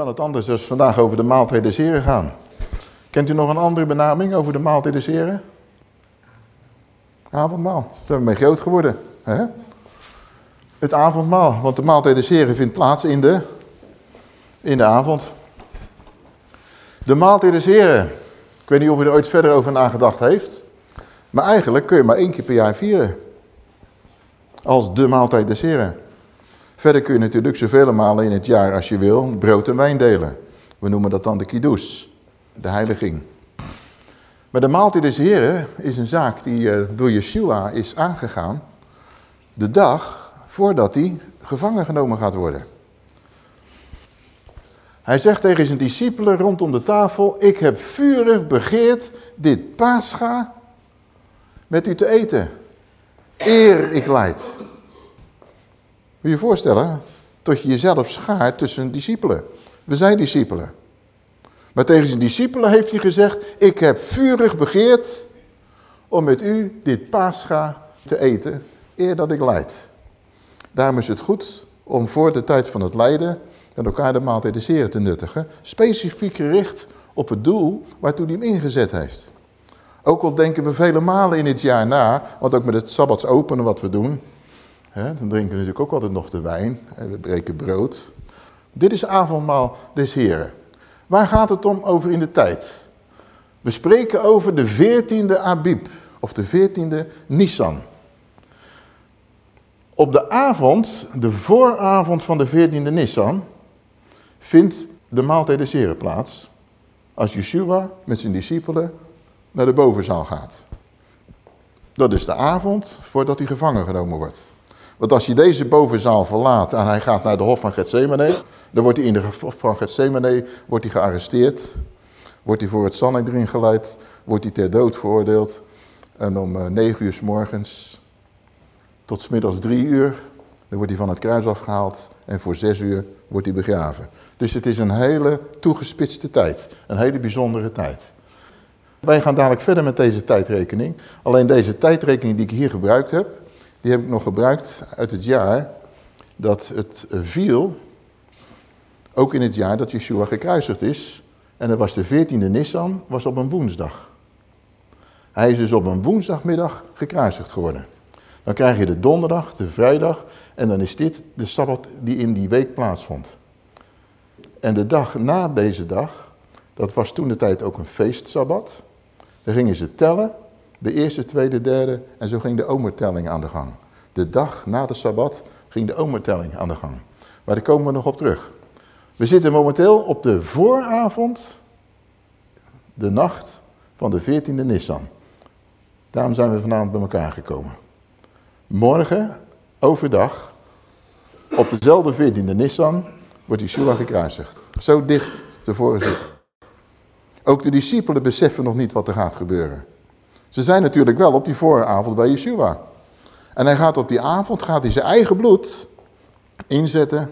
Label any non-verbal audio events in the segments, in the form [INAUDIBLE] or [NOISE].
Kan het anders als vandaag over de maaltijd des Heren gaan? Kent u nog een andere benaming over de maaltijd des Heren? Avondmaal. Daar zijn we mee groot geworden. Hè? Het avondmaal. Want de maaltijd des Heren vindt plaats in de, in de avond. De maaltijd des Heren. Ik weet niet of u er ooit verder over nagedacht heeft. Maar eigenlijk kun je maar één keer per jaar vieren. Als de maaltijd des Heren. Verder kun je natuurlijk zoveel malen in het jaar als je wil brood en wijn delen. We noemen dat dan de kiddush, de heiliging. Maar de maaltijd des Heren is een zaak die eh, door Yeshua is aangegaan. De dag voordat hij gevangen genomen gaat worden. Hij zegt tegen zijn discipelen rondom de tafel, ik heb vurig begeerd dit pascha met u te eten. Eer ik leid. Moet je je voorstellen, tot je jezelf schaart tussen discipelen. We zijn discipelen. Maar tegen zijn discipelen heeft hij gezegd, ik heb vurig begeerd om met u dit pascha te eten, eer dat ik leid. Daarom is het goed om voor de tijd van het lijden met elkaar de maaltijd Heren te nuttigen. Specifiek gericht op het doel waartoe hij hem ingezet heeft. Ook al denken we vele malen in het jaar na, want ook met het Sabbats openen wat we doen, dan drinken we natuurlijk ook altijd nog de wijn en we breken brood. Dit is avondmaal des Heren. Waar gaat het om over in de tijd? We spreken over de 14e Abib, of de 14e Nisan. Op de avond, de vooravond van de 14e Nisan, vindt de maaltijd des Heren plaats. Als Yeshua met zijn discipelen naar de bovenzaal gaat. Dat is de avond voordat hij gevangen genomen wordt. Want als hij deze bovenzaal verlaat en hij gaat naar de hof van Gethsemane, dan wordt hij in de hof van Gethsemane wordt hij gearresteerd, wordt hij voor het Sanhedrin geleid, wordt hij ter dood veroordeeld. En om eh, negen uur s morgens tot smiddags drie uur, dan wordt hij van het kruis afgehaald en voor zes uur wordt hij begraven. Dus het is een hele toegespitste tijd, een hele bijzondere tijd. Wij gaan dadelijk verder met deze tijdrekening. Alleen deze tijdrekening die ik hier gebruikt heb, die heb ik nog gebruikt uit het jaar dat het viel, ook in het jaar dat Yeshua gekruisigd is. En dat was de 14e Nissan, was op een woensdag. Hij is dus op een woensdagmiddag gekruisigd geworden. Dan krijg je de donderdag, de vrijdag en dan is dit de Sabbat die in die week plaatsvond. En de dag na deze dag, dat was toen de tijd ook een feestsabbat. Dan gingen ze tellen, de eerste, tweede, derde en zo ging de omertelling aan de gang. De dag na de Sabbat ging de omertelling aan de gang. Maar daar komen we nog op terug. We zitten momenteel op de vooravond, de nacht van de 14e Nissan. Daarom zijn we vanavond bij elkaar gekomen. Morgen, overdag, op dezelfde 14e Nissan, wordt Yeshua gekruisigd. Zo dicht tevoren zitten. Ook de discipelen beseffen nog niet wat er gaat gebeuren. Ze zijn natuurlijk wel op die vooravond bij Yeshua. En hij gaat op die avond, gaat hij zijn eigen bloed inzetten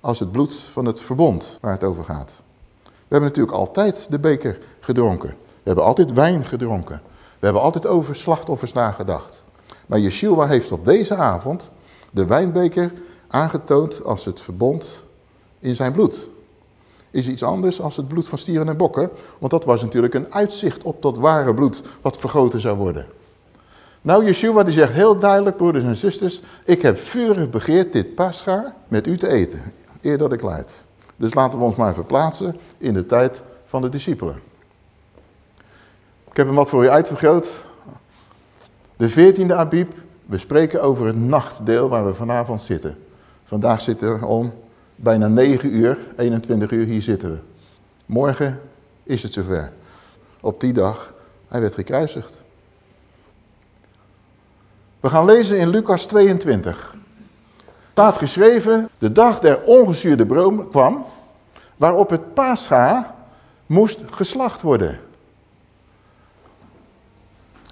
als het bloed van het verbond waar het over gaat. We hebben natuurlijk altijd de beker gedronken. We hebben altijd wijn gedronken. We hebben altijd over slachtoffers nagedacht. Maar Yeshua heeft op deze avond de wijnbeker aangetoond als het verbond in zijn bloed. Is iets anders als het bloed van stieren en bokken. Want dat was natuurlijk een uitzicht op dat ware bloed wat vergoten zou worden. Nou, Yeshua die zegt heel duidelijk, broeders en zusters, ik heb vurig begeerd dit pascha met u te eten, eer dat ik leid. Dus laten we ons maar verplaatsen in de tijd van de discipelen. Ik heb hem wat voor u uitvergroot. De 14e Abib, we spreken over het nachtdeel waar we vanavond zitten. Vandaag zitten we om bijna 9 uur, 21 uur, hier zitten we. Morgen is het zover. Op die dag, hij werd gekruisigd. We gaan lezen in Lucas 22. Staat geschreven, de dag der ongezuurde broom kwam, waarop het paascha moest geslacht worden.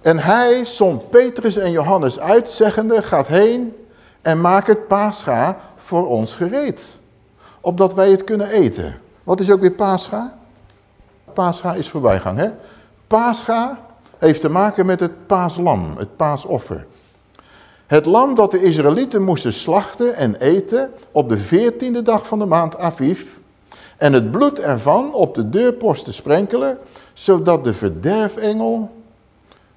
En hij zond Petrus en Johannes uit, zeggende, gaat heen en maak het paascha voor ons gereed. Opdat wij het kunnen eten. Wat is ook weer paascha? Paascha is voorbijgang, hè? Paascha heeft te maken met het paaslam, het paasoffer. Het lam dat de Israëlieten moesten slachten en eten op de veertiende dag van de maand Aviv. en het bloed ervan op de deurposten sprenkelen, zodat de verderfengel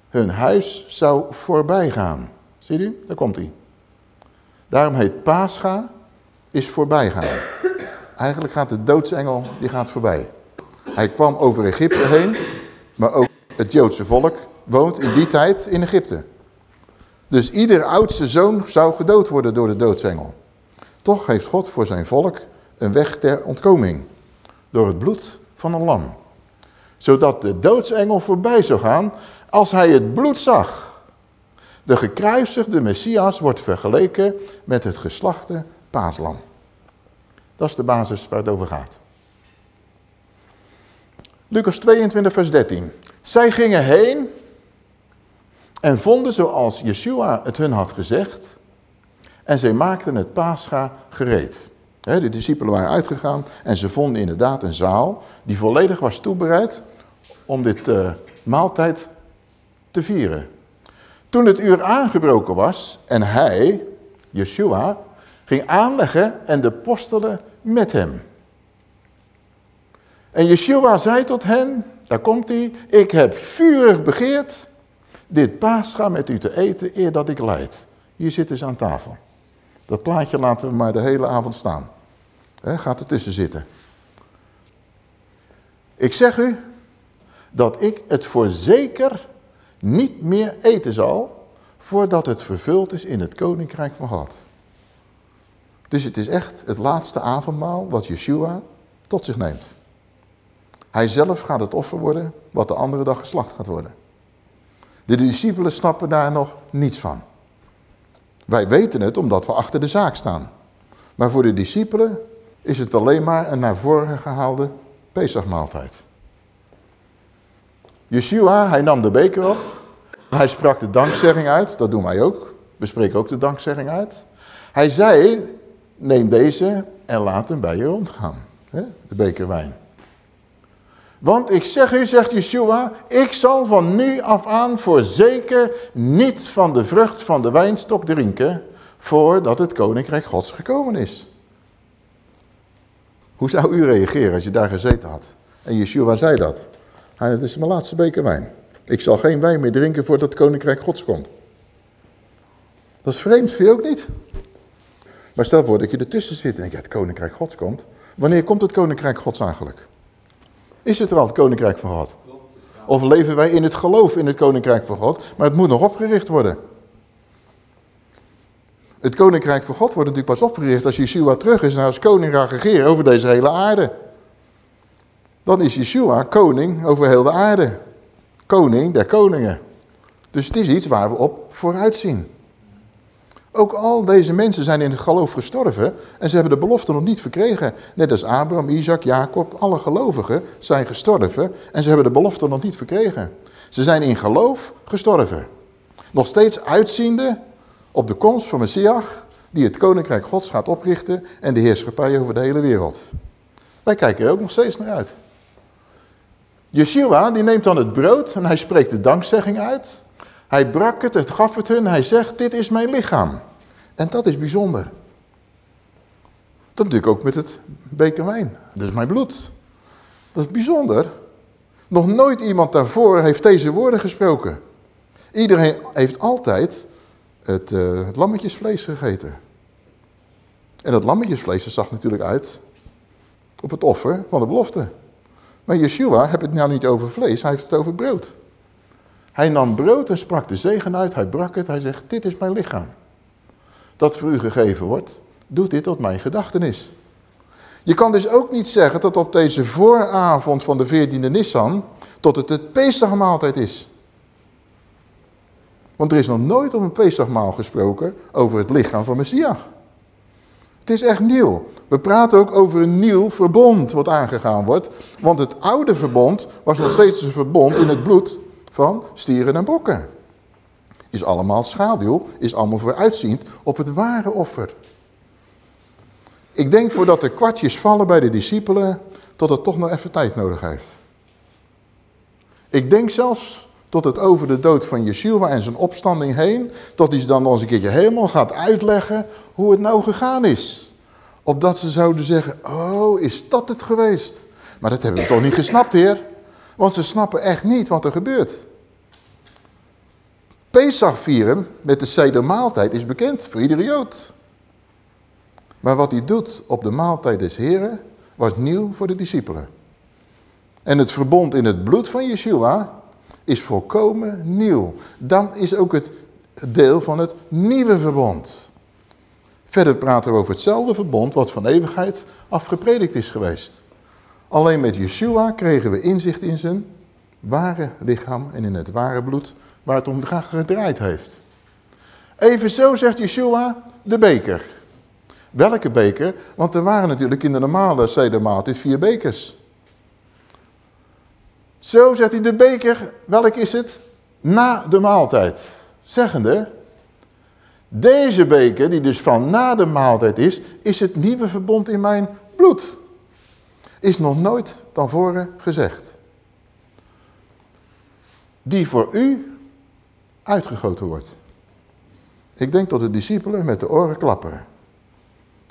hun huis zou voorbij gaan. Zie u? Daar komt hij. Daarom heet Pascha, is voorbijgaan. Eigenlijk gaat de doodsengel, die gaat voorbij. Hij kwam over Egypte heen, maar ook het Joodse volk woont in die tijd in Egypte. Dus ieder oudste zoon zou gedood worden door de doodsengel. Toch heeft God voor zijn volk een weg ter ontkoming. Door het bloed van een lam. Zodat de doodsengel voorbij zou gaan als hij het bloed zag. De gekruisigde Messias wordt vergeleken met het geslachte paaslam. Dat is de basis waar het over gaat. Lucas 22 vers 13. Zij gingen heen en vonden zoals Yeshua het hun had gezegd. En zij maakten het paascha gereed. De discipelen waren uitgegaan en ze vonden inderdaad een zaal die volledig was toebereid om dit uh, maaltijd te vieren. Toen het uur aangebroken was en hij, Yeshua, ging aanleggen en de postelen met hem. En Yeshua zei tot hen, daar komt hij, ik heb vurig begeerd dit paascha met u te eten eer dat ik leid. Hier zitten ze aan tafel. Dat plaatje laten we maar de hele avond staan. He, gaat ertussen zitten. Ik zeg u dat ik het voorzeker niet meer eten zal voordat het vervuld is in het koninkrijk van God. Dus het is echt het laatste avondmaal wat Yeshua tot zich neemt. Hij zelf gaat het offer worden wat de andere dag geslacht gaat worden. De discipelen snappen daar nog niets van. Wij weten het omdat we achter de zaak staan. Maar voor de discipelen is het alleen maar een naar voren gehaalde Pesachmaaltijd. Yeshua, hij nam de beker op. Hij sprak de dankzegging uit. Dat doen wij ook. We spreken ook de dankzegging uit. Hij zei, neem deze en laat hem bij je rondgaan. De beker wijn. Want ik zeg u, zegt Yeshua, ik zal van nu af aan voorzeker niet van de vrucht van de wijnstok drinken, voordat het koninkrijk gods gekomen is. Hoe zou u reageren als je daar gezeten had? En Yeshua zei dat. Het is mijn laatste beker wijn. Ik zal geen wijn meer drinken voordat het koninkrijk gods komt. Dat is vreemd, vind je ook niet? Maar stel voor dat je ertussen zit en je het koninkrijk gods komt. Wanneer komt het koninkrijk gods eigenlijk? Is het er al het koninkrijk van God? Of leven wij in het geloof in het koninkrijk van God, maar het moet nog opgericht worden. Het koninkrijk van God wordt natuurlijk pas opgericht als Yeshua terug is en als koning gaat regeren over deze hele aarde. Dan is Yeshua koning over heel de aarde. Koning der koningen. Dus het is iets waar we op vooruit zien. Ook al deze mensen zijn in het geloof gestorven en ze hebben de belofte nog niet verkregen. Net als Abraham, Isaac, Jacob, alle gelovigen zijn gestorven en ze hebben de belofte nog niet verkregen. Ze zijn in geloof gestorven. Nog steeds uitziende op de komst van Messias die het koninkrijk gods gaat oprichten en de heerschappij over de hele wereld. Wij kijken er ook nog steeds naar uit. Yeshua die neemt dan het brood en hij spreekt de dankzegging uit. Hij brak het, het gaf het hun, hij zegt, dit is mijn lichaam. En dat is bijzonder. Dat natuurlijk ook met het beker wijn. Dat is mijn bloed. Dat is bijzonder. Nog nooit iemand daarvoor heeft deze woorden gesproken. Iedereen heeft altijd het, uh, het lammetjesvlees gegeten. En dat lammetjesvlees zag natuurlijk uit op het offer van de belofte. Maar Yeshua heeft het nou niet over vlees, hij heeft het over brood. Hij nam brood en sprak de zegen uit, hij brak het, hij zegt, dit is mijn lichaam. Dat voor u gegeven wordt, doe dit tot mijn gedachtenis. Je kan dus ook niet zeggen dat op deze vooravond van de 14e Nissan, tot het het Pesachmaaltijd is. Want er is nog nooit op een Pesachmaal gesproken over het lichaam van Messias. Het is echt nieuw. We praten ook over een nieuw verbond wat aangegaan wordt. Want het oude verbond was nog steeds een verbond in het bloed van stieren en bokken. Is allemaal schaduw, is allemaal vooruitziend op het ware offer. Ik denk voordat de kwartjes vallen bij de discipelen, tot het toch nog even tijd nodig heeft. Ik denk zelfs tot het over de dood van Yeshua en zijn opstanding heen, tot hij ze dan nog eens een keertje helemaal gaat uitleggen hoe het nou gegaan is. Opdat ze zouden zeggen, oh, is dat het geweest? Maar dat hebben we toch niet gesnapt, heer? Want ze snappen echt niet wat er gebeurt. Pesach vieren met de sedermaaltijd is bekend voor iedere Jood. Maar wat hij doet op de maaltijd des Heren was nieuw voor de discipelen. En het verbond in het bloed van Yeshua is volkomen nieuw. Dan is ook het deel van het nieuwe verbond. Verder praten we over hetzelfde verbond wat van eeuwigheid afgepredikt is geweest. Alleen met Yeshua kregen we inzicht in zijn ware lichaam en in het ware bloed waar het om gedraaid heeft. Evenzo zegt Yeshua de beker. Welke beker? Want er waren natuurlijk in de normale sedermaaltijd vier bekers. Zo zegt hij de beker, welk is het? Na de maaltijd. Zeggende, deze beker, die dus van na de maaltijd is, is het nieuwe verbond in mijn bloed. Is nog nooit dan voren gezegd. Die voor u uitgegoten wordt. Ik denk dat de discipelen met de oren klapperen.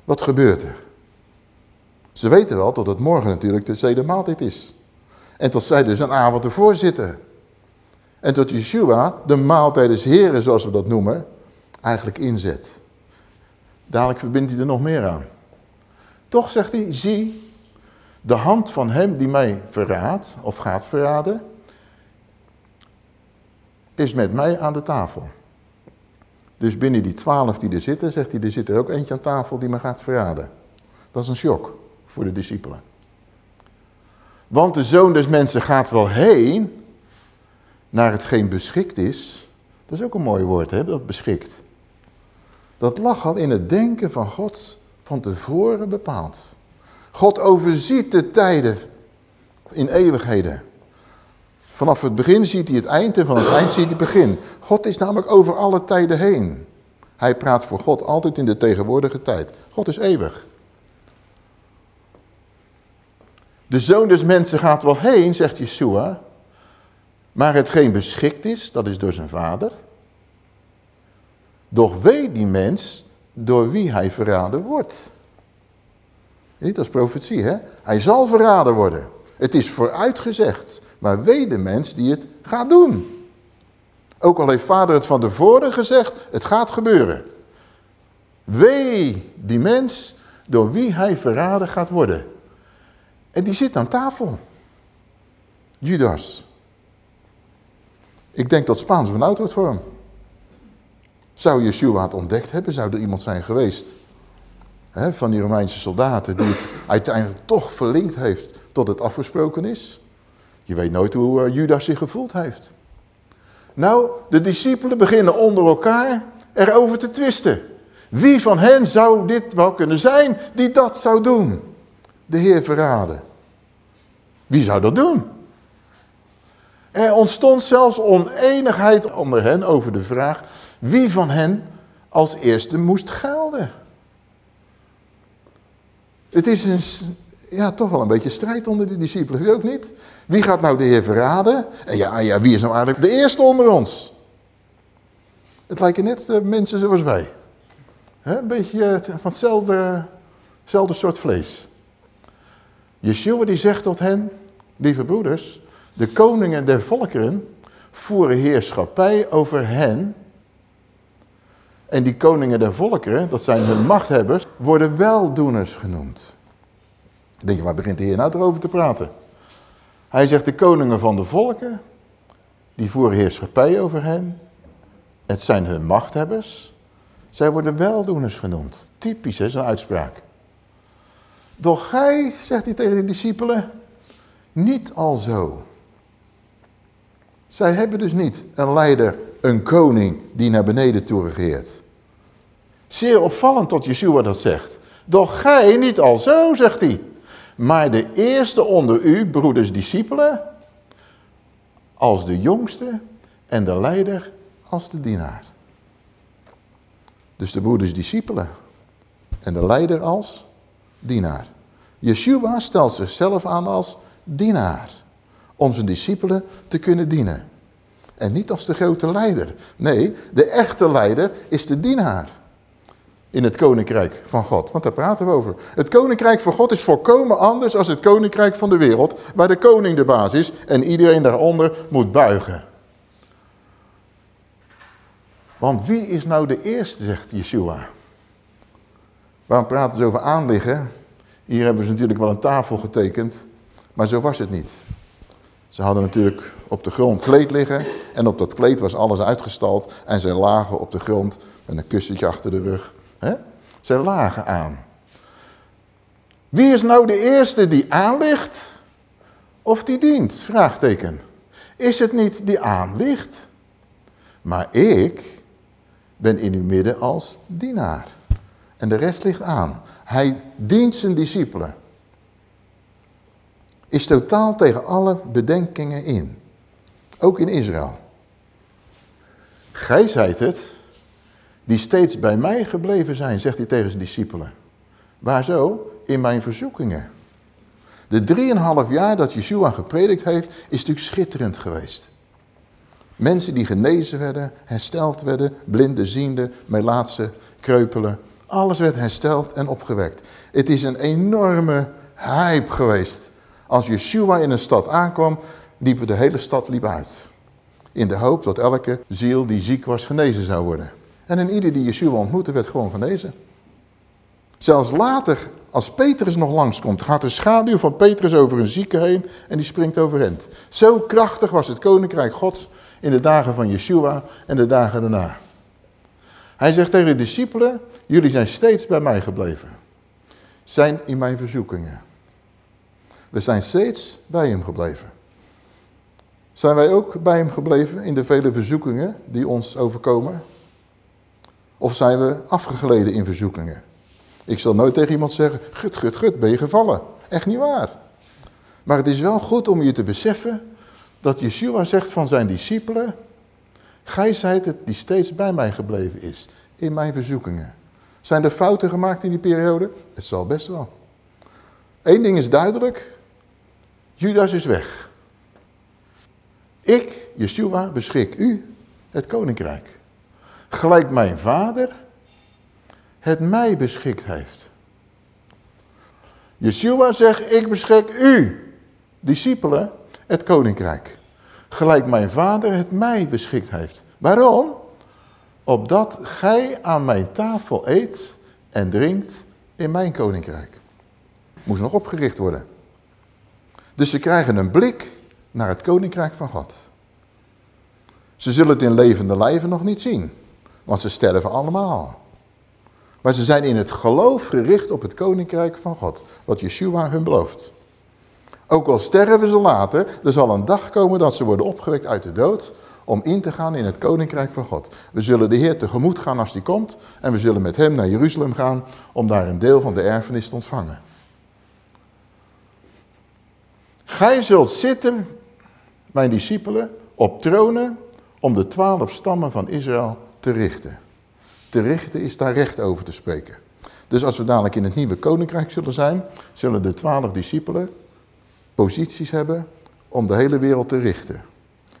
Wat gebeurt er? Ze weten wel dat het morgen natuurlijk de tweede maaltijd is. En tot zij dus een avond ervoor zitten. En tot Yeshua de maaltijd des heren, zoals we dat noemen, eigenlijk inzet. Dadelijk verbindt hij er nog meer aan. Toch zegt hij, zie, de hand van hem die mij verraadt, of gaat verraden, is met mij aan de tafel. Dus binnen die twaalf die er zitten, zegt hij, er zit er ook eentje aan tafel die me gaat verraden. Dat is een shock voor de discipelen. Want de zoon des mensen gaat wel heen naar hetgeen beschikt is. Dat is ook een mooi woord, hè, dat beschikt. Dat lag al in het denken van God van tevoren bepaald. God overziet de tijden in eeuwigheden. Vanaf het begin ziet hij het eind en van het eind ziet hij het begin. God is namelijk over alle tijden heen. Hij praat voor God altijd in de tegenwoordige tijd. God is eeuwig. De zoon des mensen gaat wel heen, zegt Yeshua. Maar hetgeen beschikt is, dat is door zijn vader. Doch weet die mens door wie hij verraden wordt. Dat is profetie, hè? Hij zal verraden worden. Het is vooruitgezegd. Maar weet de mens die het gaat doen. Ook al heeft vader het van tevoren gezegd, het gaat gebeuren. Wee die mens door wie hij verraden gaat worden. En die zit aan tafel. Judas. Ik denk dat Spaans benauwd wordt voor hem. Zou Yeshua het ontdekt hebben? Zou er iemand zijn geweest hè, van die Romeinse soldaten die het [CLEARS THROAT] uiteindelijk toch verlinkt heeft tot het afgesproken is? Je weet nooit hoe uh, Judas zich gevoeld heeft. Nou, de discipelen beginnen onder elkaar erover te twisten. Wie van hen zou dit wel kunnen zijn die dat zou doen? De Heer verraden. Wie zou dat doen? Er ontstond zelfs oneenigheid onder hen over de vraag wie van hen als eerste moest gelden. Het is een, ja, toch wel een beetje strijd onder de discipelen. Wie ook niet? Wie gaat nou de Heer verraden? En ja, ja wie is nou eigenlijk de eerste onder ons? Het lijken net uh, mensen zoals wij. een beetje uh, van hetzelfde, hetzelfde soort vlees. Yeshua die zegt tot hen, lieve broeders, de koningen der volkeren voeren heerschappij over hen. En die koningen der volkeren, dat zijn hun machthebbers, worden weldoeners genoemd. Dan denk je, waar begint de Heer nou erover te praten? Hij zegt, de koningen van de volken, die voeren heerschappij over hen. Het zijn hun machthebbers. Zij worden weldoeners genoemd. Typisch is een uitspraak. Doch gij, zegt hij tegen de discipelen, niet al zo. Zij hebben dus niet een leider, een koning die naar beneden toe regeert. Zeer opvallend tot Yeshua dat zegt. Doch gij niet al zo, zegt hij. Maar de eerste onder u, broeders discipelen, als de jongste en de leider als de dienaar. Dus de broeders discipelen en de leider als dienaar. Yeshua stelt zichzelf aan als dienaar. Om zijn discipelen te kunnen dienen. En niet als de grote leider. Nee, de echte leider is de dienaar. In het koninkrijk van God. Want daar praten we over. Het koninkrijk van God is volkomen anders dan het koninkrijk van de wereld, waar de koning de baas is en iedereen daaronder moet buigen. Want wie is nou de eerste, zegt Yeshua. Waarom praten ze over aanliggen? Hier hebben ze natuurlijk wel een tafel getekend, maar zo was het niet. Ze hadden natuurlijk op de grond kleed liggen en op dat kleed was alles uitgestald en ze lagen op de grond met een kussentje achter de rug. He? Ze lagen aan. Wie is nou de eerste die aanligt of die dient? Vraagteken. Is het niet die aanligt? Maar ik ben in uw midden als dienaar. En de rest ligt aan. Hij dient zijn discipelen. Is totaal tegen alle bedenkingen in. Ook in Israël. Gij zijt het die steeds bij mij gebleven zijn, zegt hij tegen zijn discipelen. Waar zo? In mijn verzoekingen. De drieënhalf jaar dat Yeshua gepredikt heeft, is natuurlijk schitterend geweest. Mensen die genezen werden, hersteld werden, blinden, ziende, melaatse, kreupelen. Alles werd hersteld en opgewekt. Het is een enorme hype geweest. Als Yeshua in een stad aankwam, liep de hele stad liep uit. In de hoop dat elke ziel die ziek was genezen zou worden. En in ieder die Yeshua ontmoette werd gewoon genezen. Zelfs later, als Petrus nog langskomt, gaat de schaduw van Petrus over een zieke heen en die springt overend. Zo krachtig was het koninkrijk gods in de dagen van Yeshua en de dagen daarna. Hij zegt tegen de discipelen, jullie zijn steeds bij mij gebleven. Zijn in mijn verzoekingen. We zijn steeds bij hem gebleven. Zijn wij ook bij hem gebleven in de vele verzoekingen die ons overkomen? Of zijn we afgegleden in verzoekingen? Ik zal nooit tegen iemand zeggen, gut, gut, gut, ben je gevallen. Echt niet waar. Maar het is wel goed om je te beseffen dat Yeshua zegt van zijn discipelen, gij zijt het die steeds bij mij gebleven is, in mijn verzoekingen. Zijn er fouten gemaakt in die periode? Het zal best wel. Eén ding is duidelijk, Judas is weg. Ik, Yeshua, beschik u het koninkrijk gelijk mijn vader het mij beschikt heeft. Yeshua zegt, ik beschik u, discipelen, het koninkrijk. Gelijk mijn vader het mij beschikt heeft. Waarom? Opdat gij aan mijn tafel eet en drinkt in mijn koninkrijk. Moest nog opgericht worden. Dus ze krijgen een blik naar het koninkrijk van God. Ze zullen het in levende lijven nog niet zien. Want ze sterven allemaal. Maar ze zijn in het geloof gericht op het koninkrijk van God. Wat Yeshua hun belooft. Ook al sterven ze later, er zal een dag komen dat ze worden opgewekt uit de dood om in te gaan in het koninkrijk van God. We zullen de Heer tegemoet gaan als die komt en we zullen met hem naar Jeruzalem gaan om daar een deel van de erfenis te ontvangen. Gij zult zitten, mijn discipelen, op tronen om de twaalf stammen van Israël te richten. Te richten is daar recht over te spreken. Dus als we dadelijk in het nieuwe koninkrijk zullen zijn, zullen de twaalf discipelen posities hebben om de hele wereld te richten.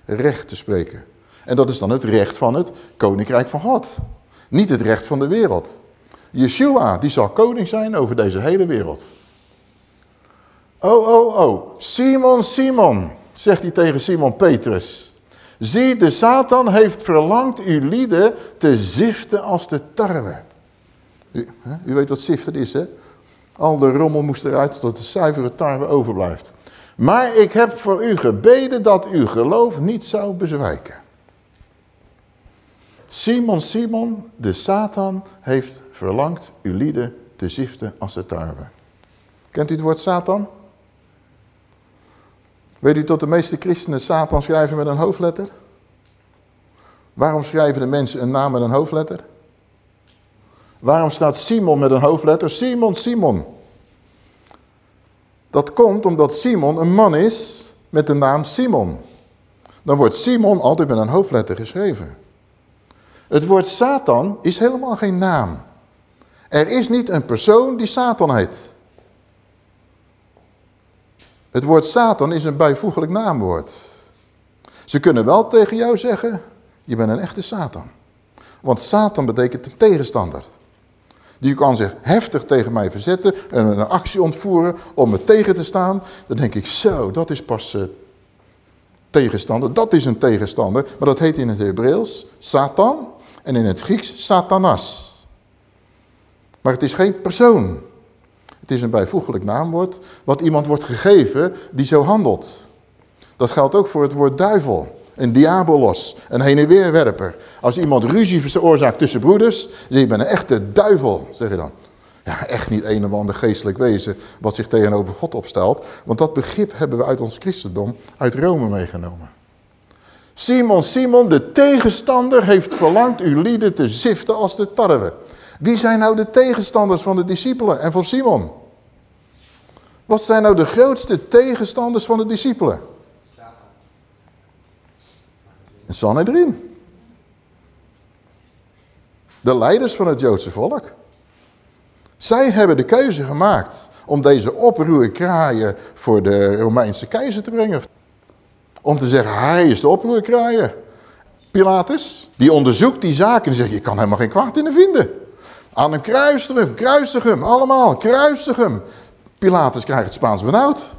Recht te spreken. En dat is dan het recht van het koninkrijk van God. Niet het recht van de wereld. Yeshua, die zal koning zijn over deze hele wereld. Oh, oh, oh. Simon, Simon, zegt hij tegen Simon Petrus. Zie, de Satan heeft verlangd uw lieden te ziften als de tarwe. U, u weet wat ziften is, hè? Al de rommel moest eruit tot de zuivere tarwe overblijft. Maar ik heb voor u gebeden dat uw geloof niet zou bezwijken. Simon, Simon, de Satan heeft verlangd uw lieden te ziften als de tarwe. Kent u het woord Satan? Weet u tot de meeste christenen Satan schrijven met een hoofdletter? Waarom schrijven de mensen een naam met een hoofdletter? Waarom staat Simon met een hoofdletter? Simon, Simon. Dat komt omdat Simon een man is met de naam Simon. Dan wordt Simon altijd met een hoofdletter geschreven. Het woord Satan is helemaal geen naam. Er is niet een persoon die Satan heet. Het woord Satan is een bijvoeglijk naamwoord. Ze kunnen wel tegen jou zeggen, je bent een echte Satan. Want Satan betekent een tegenstander. Die kan zich heftig tegen mij verzetten en een actie ontvoeren om me tegen te staan. Dan denk ik, zo, dat is pas uh, tegenstander. Dat is een tegenstander, maar dat heet in het Hebreeuws Satan en in het Grieks Satanas. Maar het is geen persoon. Het is een bijvoeglijk naamwoord wat iemand wordt gegeven die zo handelt. Dat geldt ook voor het woord duivel. Een diabolos, een heen en weerwerper. Als iemand ruzie veroorzaakt tussen broeders, je, bent een echte duivel, zeg je dan. Ja, echt niet een of ander geestelijk wezen wat zich tegenover God opstelt. Want dat begrip hebben we uit ons christendom, uit Rome meegenomen. Simon, Simon, de tegenstander heeft verlangd uw lieden te ziften als de tarwe. Wie zijn nou de tegenstanders van de discipelen en van Simon? Wat zijn nou de grootste tegenstanders van de discipelen? En Sanhedrin. De leiders van het Joodse volk. Zij hebben de keuze gemaakt om deze oproerkraaien voor de Romeinse keizer te brengen. Om te zeggen, hij is de oproerkraaier. Pilatus, die onderzoekt die zaken en zegt, je kan helemaal geen kwaad in hem vinden. Aan hem kruisig hem, kruisig hem, allemaal, kruisig hem. Pilatus krijgt het Spaans benauwd.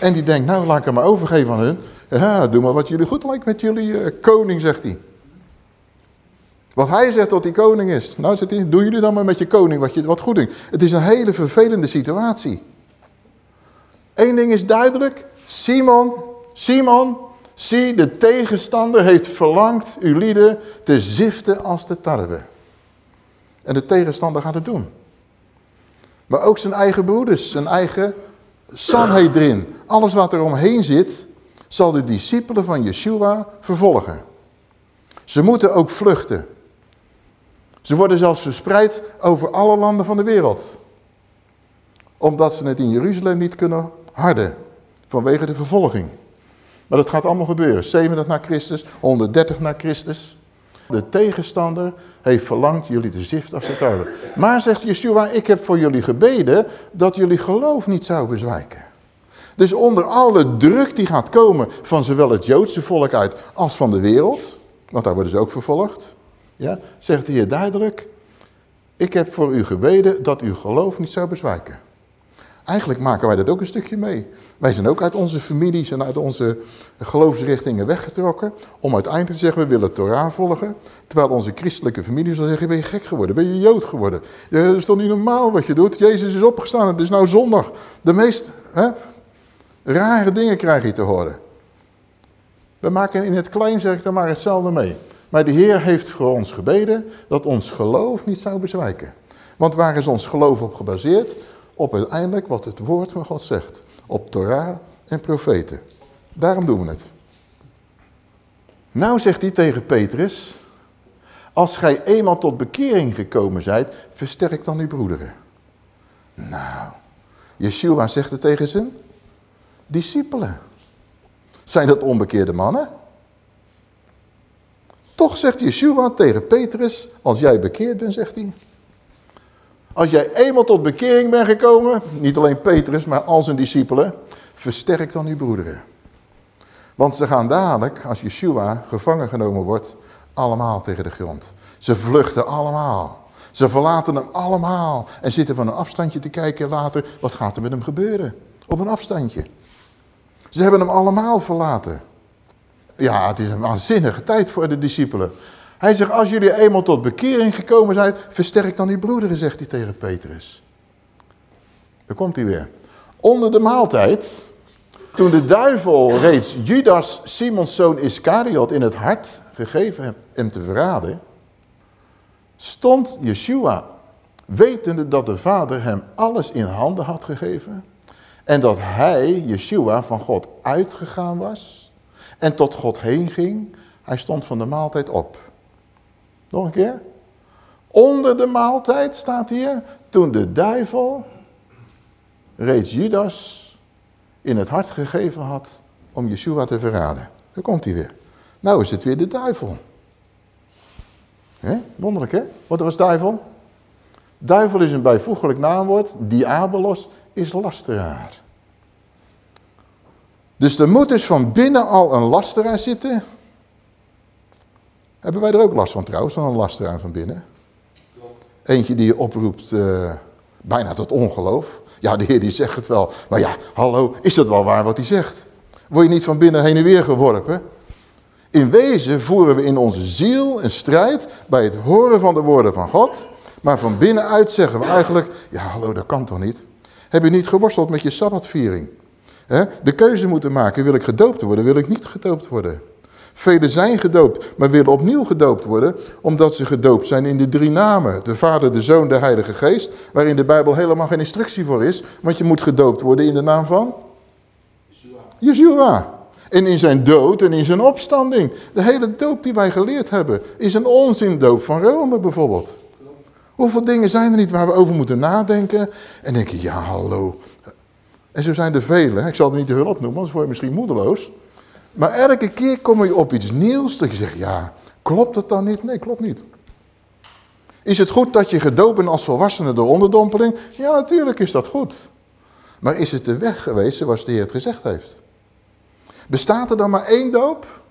En die denkt, nou laat ik hem maar overgeven aan hun. Doe maar wat jullie goed lijkt met jullie uh, koning, zegt hij. Wat hij zegt tot die koning is. Nou zegt hij, doen jullie dan maar met je koning wat, je, wat goed is. Het is een hele vervelende situatie. Eén ding is duidelijk. Simon, Simon, zie de tegenstander heeft verlangd uw lieden te ziften als de tarwe. En de tegenstander gaat het doen. Maar ook zijn eigen broeders, zijn eigen Sanhedrin. Alles wat er omheen zit, zal de discipelen van Yeshua vervolgen. Ze moeten ook vluchten. Ze worden zelfs verspreid over alle landen van de wereld. Omdat ze het in Jeruzalem niet kunnen harden. Vanwege de vervolging. Maar dat gaat allemaal gebeuren. 70 na Christus, 130 na Christus. De tegenstander heeft verlangd jullie te ziften als het tarwe. Maar zegt Yeshua, ik heb voor jullie gebeden dat jullie geloof niet zou bezwijken. Dus onder alle druk die gaat komen van zowel het Joodse volk uit als van de wereld, want daar worden ze ook vervolgd, ja, zegt de Heer duidelijk, ik heb voor u gebeden dat uw geloof niet zou bezwijken. Eigenlijk maken wij dat ook een stukje mee. Wij zijn ook uit onze families en uit onze geloofsrichtingen weggetrokken. Om uiteindelijk te zeggen, we willen Torah volgen. Terwijl onze christelijke familie zal zeggen, ben je gek geworden? Ben je Jood geworden? Dat is toch niet normaal wat je doet? Jezus is opgestaan, het is nou zondag. De meest hè, rare dingen krijg je te horen. We maken in het klein, zeg ik dan maar, hetzelfde mee. Maar de Heer heeft voor ons gebeden dat ons geloof niet zou bezwijken. Want waar is ons geloof op gebaseerd? Op uiteindelijk wat het woord van God zegt. Op Torah en profeten. Daarom doen we het. Nou zegt hij tegen Petrus, als gij eenmaal tot bekering gekomen zijt, versterk dan uw broederen. Nou, Yeshua zegt het tegen zijn discipelen. Zijn dat onbekeerde mannen? Toch zegt Yeshua tegen Petrus, als jij bekeerd bent, zegt hij, als jij eenmaal tot bekering bent gekomen, niet alleen Petrus, maar al zijn discipelen, versterk dan uw broederen. Want ze gaan dadelijk, als Yeshua gevangen genomen wordt, allemaal tegen de grond. Ze vluchten allemaal. Ze verlaten hem allemaal en zitten van een afstandje te kijken later, wat gaat er met hem gebeuren? Op een afstandje. Ze hebben hem allemaal verlaten. Ja, het is een waanzinnige tijd voor de discipelen. Hij zegt, als jullie eenmaal tot bekering gekomen zijn, versterk dan die broederen, zegt hij tegen Petrus. Daar komt hij weer. Onder de maaltijd, toen de duivel reeds Judas, Simons zoon Iscariot, in het hart gegeven hem te verraden, stond Yeshua, wetende dat de vader hem alles in handen had gegeven, en dat hij, Yeshua, van God uitgegaan was en tot God heen ging, hij stond van de maaltijd op. Nog een keer. Onder de maaltijd staat hier, toen de duivel reeds Judas in het hart gegeven had om Yeshua te verraden. Daar komt hij weer. Nou is het weer de duivel. He? Wonderlijk hè? Wat was duivel? Duivel is een bijvoeglijk naamwoord. Diabolos is lasteraar. Dus er moet dus van binnen al een lasteraar zitten hebben wij er ook last van trouwens, van een lasteraar van binnen? Eentje die je oproept uh, bijna tot ongeloof. Ja, de Heer die zegt het wel. Maar ja, hallo, is dat wel waar wat hij zegt? Word je niet van binnen heen en weer geworpen? In wezen voeren we in onze ziel een strijd bij het horen van de woorden van God. Maar van binnenuit zeggen we eigenlijk, ja hallo, dat kan toch niet? Heb je niet geworsteld met je Sabbatviering? De keuze moeten maken, wil ik gedoopt worden, wil ik niet gedoopt worden? Velen zijn gedoopt, maar willen opnieuw gedoopt worden, omdat ze gedoopt zijn in de drie namen. De Vader, de Zoon, de Heilige Geest, waarin de Bijbel helemaal geen instructie voor is, want je moet gedoopt worden in de naam van? Yeshua. En in zijn dood en in zijn opstanding. De hele doop die wij geleerd hebben, is een onzindoop van Rome bijvoorbeeld. Hoeveel dingen zijn er niet waar we over moeten nadenken? En denken, ja hallo. En zo zijn er vele. Ik zal er niet te veel opnoemen, anders word je misschien moedeloos. Maar elke keer kom je op iets nieuws dat je zegt, ja, klopt het dan niet? Nee, klopt niet. Is het goed dat je gedoopt bent als volwassene door onderdompeling? Ja, natuurlijk is dat goed. Maar is het de weg geweest zoals de Heer het gezegd heeft? Bestaat er dan maar één doop?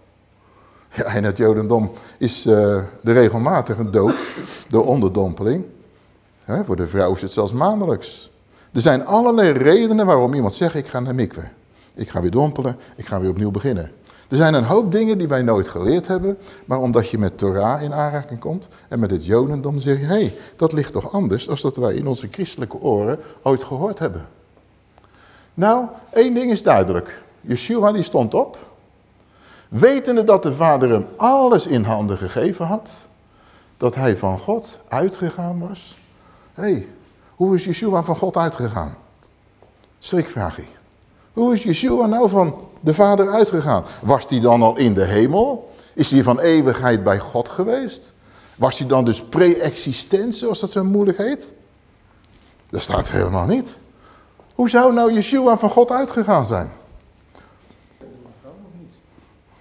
Ja, in het jodendom is uh, de regelmatige doop door onderdompeling. voor de vrouw is het zelfs maandelijks. Er zijn allerlei redenen waarom iemand zegt, ik ga naar mikwe. Ik ga weer dompelen, ik ga weer opnieuw beginnen. Er zijn een hoop dingen die wij nooit geleerd hebben, maar omdat je met Torah in aanraking komt en met het Jodendom zeg je, hé, hey, dat ligt toch anders dan dat wij in onze christelijke oren ooit gehoord hebben. Nou, één ding is duidelijk. Yeshua die stond op, wetende dat de vader hem alles in handen gegeven had, dat hij van God uitgegaan was. Hé, hey, hoe is Yeshua van God uitgegaan? Strikvraagje. Hoe is Yeshua nou van de Vader uitgegaan? Was hij dan al in de hemel? Is hij van eeuwigheid bij God geweest? Was hij dan dus pre-existent, zoals dat zo moeilijk heet? Dat staat helemaal niet. Hoe zou nou Yeshua van God uitgegaan zijn?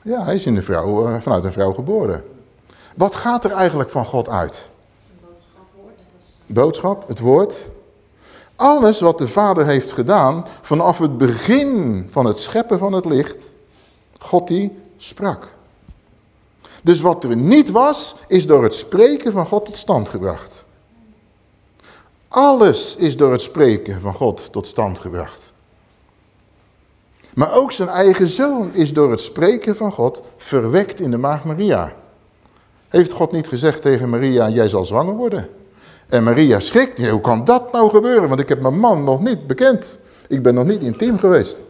Ja, hij is in de vrouw, eh, vanuit een vrouw geboren. Wat gaat er eigenlijk van God uit? Boodschap, het woord. Alles wat de Vader heeft gedaan vanaf het begin van het scheppen van het licht, God die sprak. Dus wat er niet was, is door het spreken van God tot stand gebracht. Alles is door het spreken van God tot stand gebracht. Maar ook zijn eigen zoon is door het spreken van God verwekt in de maag Maria. Heeft God niet gezegd tegen Maria, jij zal zwanger worden? En Maria schrikt, hoe kan dat nou gebeuren? Want ik heb mijn man nog niet bekend. Ik ben nog niet intiem geweest.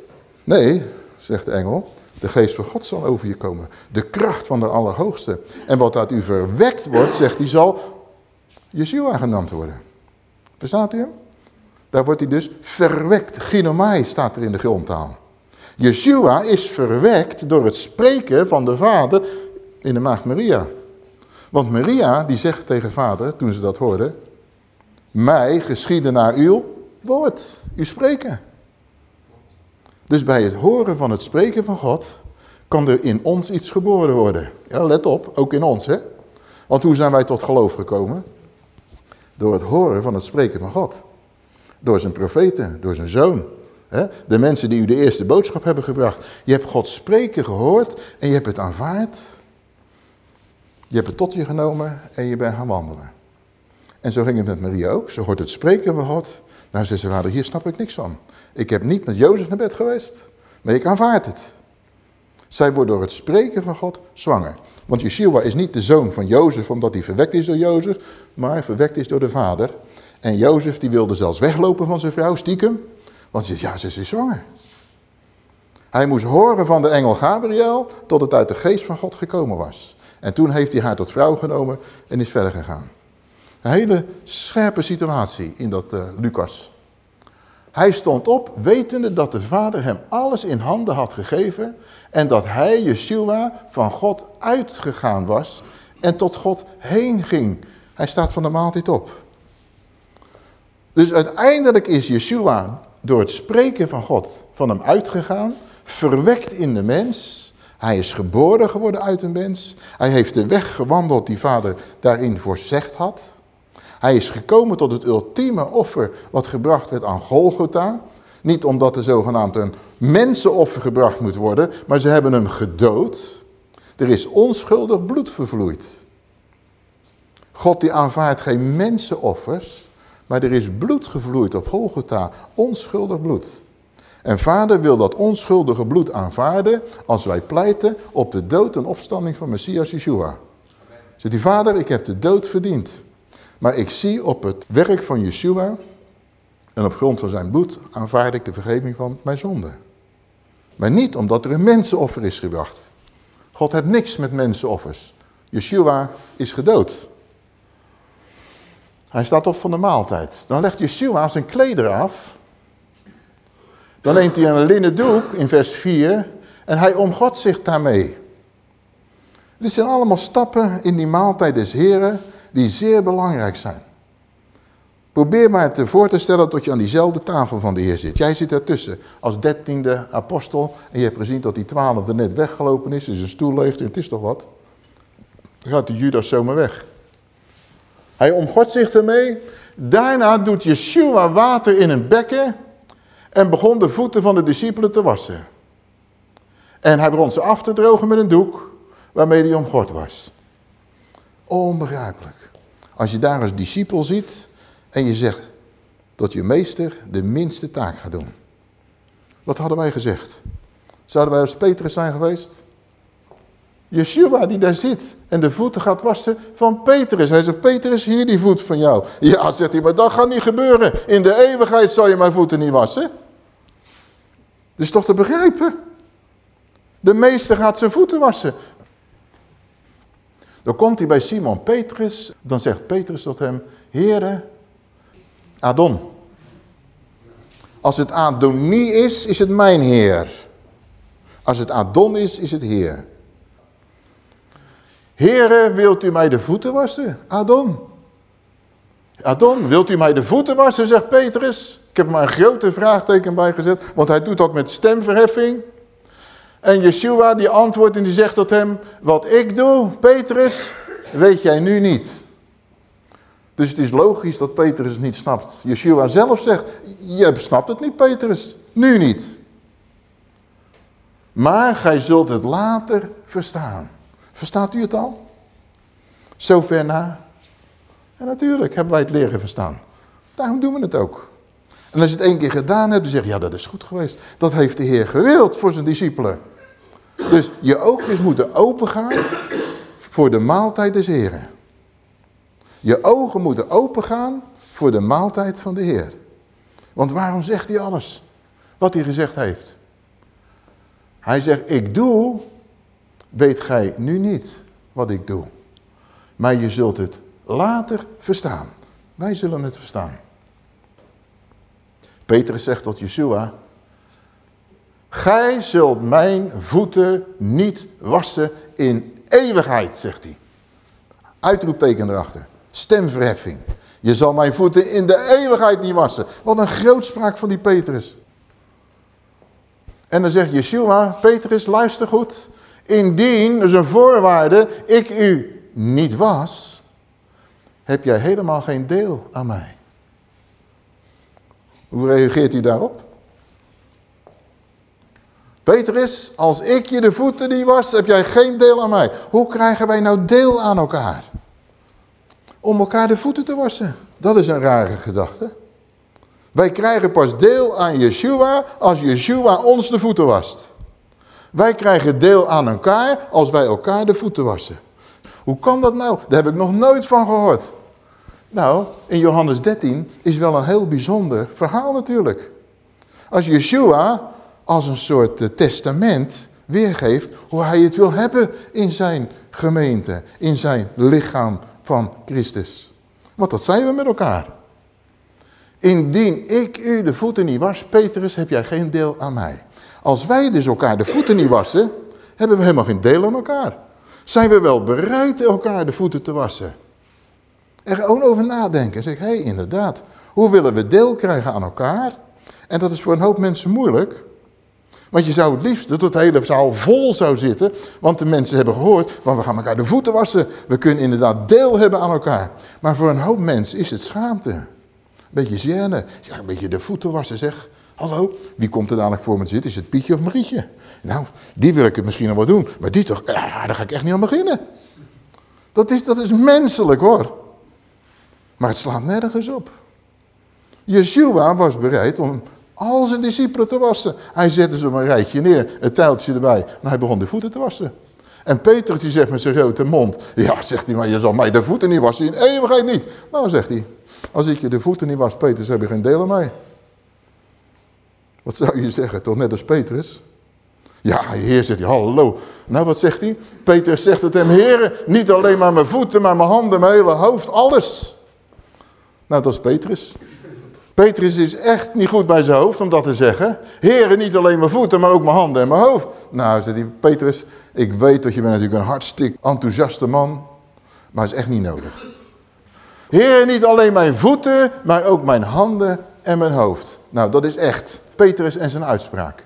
Nee, zegt de engel, de geest van God zal over je komen. De kracht van de Allerhoogste. En wat uit u verwekt wordt, zegt hij, zal Yeshua genoemd worden. Bestaat u hem? Daar wordt hij dus verwekt. Ginomai staat er in de grondtaal. Yeshua is verwekt door het spreken van de vader in de maagd Maria. Want Maria die zegt tegen vader, toen ze dat hoorde, mij geschieden naar uw woord, uw spreken. Dus bij het horen van het spreken van God, kan er in ons iets geboren worden. Ja, let op, ook in ons, hè. Want hoe zijn wij tot geloof gekomen? Door het horen van het spreken van God. Door zijn profeten, door zijn zoon. De mensen die u de eerste boodschap hebben gebracht. Je hebt God spreken gehoord en je hebt het aanvaard. Je hebt het tot je genomen en je bent gaan wandelen. En zo ging het met Maria ook. Ze hoort het spreken van God. Nou, zei ze, vader, hier snap ik niks van. Ik heb niet met Jozef naar bed geweest, maar ik aanvaard het. Zij wordt door het spreken van God zwanger. Want Yeshua is niet de zoon van Jozef omdat hij verwekt is door Jozef, maar verwekt is door de vader. En Jozef die wilde zelfs weglopen van zijn vrouw, stiekem. Want ze zei, ja, ze is dus Hij moest horen van de engel Gabriel tot het uit de geest van God gekomen was. En toen heeft hij haar tot vrouw genomen en is verder gegaan. Een hele scherpe situatie in dat uh, Lucas. Hij stond op wetende dat de vader hem alles in handen had gegeven. En dat hij, Yeshua, van God uitgegaan was en tot God heen ging. Hij staat van de maaltijd op. Dus uiteindelijk is Yeshua door het spreken van God van hem uitgegaan, verwekt in de mens. Hij is geboren geworden uit een mens. Hij heeft de weg gewandeld die vader daarin voorzegd had. Hij is gekomen tot het ultieme offer wat gebracht werd aan Golgotha. Niet omdat er zogenaamd een mensenoffer gebracht moet worden, maar ze hebben hem gedood. Er is onschuldig bloed vervloeid. God die aanvaardt geen mensenoffers, maar er is bloed gevloeid op Golgotha, onschuldig bloed. En vader wil dat onschuldige bloed aanvaarden als wij pleiten op de dood en opstanding van Messias Yeshua. Zegt die vader, ik heb de dood verdiend. Maar ik zie op het werk van Yeshua en op grond van zijn bloed aanvaard ik de vergeving van mijn zonde. Maar niet omdat er een mensenoffer is gebracht. God heeft niks met mensenoffers. Yeshua is gedood. Hij staat op van de maaltijd. Dan legt Yeshua zijn kleder af. Dan neemt hij een linnen doek in vers 4 en hij omgot zich daarmee. Dit zijn allemaal stappen in die maaltijd des Heren die zeer belangrijk zijn. Probeer maar te voor te stellen dat je aan diezelfde tafel van de Heer zit. Jij zit ertussen als dertiende apostel en je hebt gezien dat die twaalfde net weggelopen is. Is een stoel leeg en het is toch wat. Dan gaat de Judas zomaar weg. Hij omgort zich ermee. Daarna doet Yeshua water in een bekken en begon de voeten van de discipelen te wassen. En hij begon ze af te drogen met een doek waarmee hij omgord was. Onbegrijpelijk. Als je daar als discipel ziet en je zegt dat je meester de minste taak gaat doen. Wat hadden wij gezegd? Zouden wij als Petrus zijn geweest? Yeshua die daar zit en de voeten gaat wassen van Petrus. Hij zegt, Petrus, hier die voet van jou. Ja, zegt hij, maar dat gaat niet gebeuren. In de eeuwigheid zal je mijn voeten niet wassen. Dat is toch te begrijpen? De meester gaat zijn voeten wassen. Dan komt hij bij Simon Petrus. Dan zegt Petrus tot hem, Heere, Adon. Als het Adonie is, is het mijn Heer. Als het Adon is, is het Heer. Heere, wilt u mij de voeten wassen? Adon. Adon, wilt u mij de voeten wassen, zegt Petrus. Ik heb maar een grote vraagteken bij gezet, want hij doet dat met stemverheffing. En Yeshua die antwoordt en die zegt tot hem, wat ik doe, Petrus, weet jij nu niet. Dus het is logisch dat Petrus het niet snapt. Yeshua zelf zegt, je snapt het niet Petrus, nu niet. Maar gij zult het later verstaan. Verstaat u het al? Zover na? En natuurlijk hebben wij het leren verstaan. Daarom doen we het ook. En als je het één keer gedaan hebt, dan zeg je, ja dat is goed geweest. Dat heeft de Heer gewild voor zijn discipelen. Dus je oogjes moeten opengaan voor de maaltijd des Heren. Je ogen moeten opengaan voor de maaltijd van de Heer. Want waarom zegt hij alles wat hij gezegd heeft? Hij zegt, ik doe, weet gij nu niet wat ik doe. Maar je zult het later verstaan. Wij zullen het verstaan. Petrus zegt tot Yeshua, Gij zult mijn voeten niet wassen in eeuwigheid, zegt hij. Uitroepteken erachter. Stemverheffing. Je zal mijn voeten in de eeuwigheid niet wassen. Wat een grootspraak van die Petrus. En dan zegt Yeshua, Petrus, luister goed. Indien, dus een voorwaarde, ik u niet was, heb jij helemaal geen deel aan mij. Hoe reageert u daarop? Petrus, als ik je de voeten niet was, heb jij geen deel aan mij. Hoe krijgen wij nou deel aan elkaar? Om elkaar de voeten te wassen. Dat is een rare gedachte. Wij krijgen pas deel aan Yeshua als Yeshua ons de voeten wast. Wij krijgen deel aan elkaar als wij elkaar de voeten wassen. Hoe kan dat nou? Daar heb ik nog nooit van gehoord. Nou, in Johannes 13 is wel een heel bijzonder verhaal natuurlijk. Als Yeshua als een soort eh, testament weergeeft hoe hij het wil hebben in zijn gemeente, in zijn lichaam van Christus. Want dat zijn we met elkaar. Indien ik u de voeten niet was, Petrus, heb jij geen deel aan mij. Als wij dus elkaar de voeten niet wassen, hebben we helemaal geen deel aan elkaar. Zijn we wel bereid elkaar de voeten te wassen? Er gewoon over nadenken. Zeg, hé, hey, inderdaad, hoe willen we deel krijgen aan elkaar? En dat is voor een hoop mensen moeilijk. Want je zou het liefst dat het hele zaal vol zou zitten. Want de mensen hebben gehoord, want we gaan elkaar de voeten wassen. We kunnen inderdaad deel hebben aan elkaar. Maar voor een hoop mensen is het schaamte. Een beetje gêne. Ja, een beetje de voeten wassen zeg. Hallo, wie komt er dadelijk voor me zitten? Is het Pietje of Marietje? Nou, die wil ik het misschien nog wel doen. Maar die toch, ja, daar ga ik echt niet aan beginnen. Dat is, dat is menselijk hoor. Maar het slaat nergens op. Yeshua was bereid om al zijn discipelen te wassen. Hij zette ze op een rijtje neer, het tuiltje erbij. En hij begon de voeten te wassen. En Peter die zegt met zijn grote mond. Ja, zegt hij, maar je zal mij de voeten niet wassen in eeuwigheid niet. Nou, zegt hij. Als ik je de voeten niet was, Petrus, heb je geen deel aan mij. Wat zou je zeggen? Toch net als Petrus? Ja, heer, zegt hij, hallo. Nou, wat zegt hij? Petrus zegt het hem, heren, niet alleen maar mijn voeten, maar mijn handen, mijn hele hoofd, alles. Nou, dat is Petrus. Petrus is echt niet goed bij zijn hoofd om dat te zeggen. Heren, niet alleen mijn voeten, maar ook mijn handen en mijn hoofd. Nou, zegt hij, Petrus, ik weet dat je bent natuurlijk een hartstikke enthousiaste man, maar is echt niet nodig. Heren, niet alleen mijn voeten, maar ook mijn handen en mijn hoofd. Nou, dat is echt Petrus en zijn uitspraak.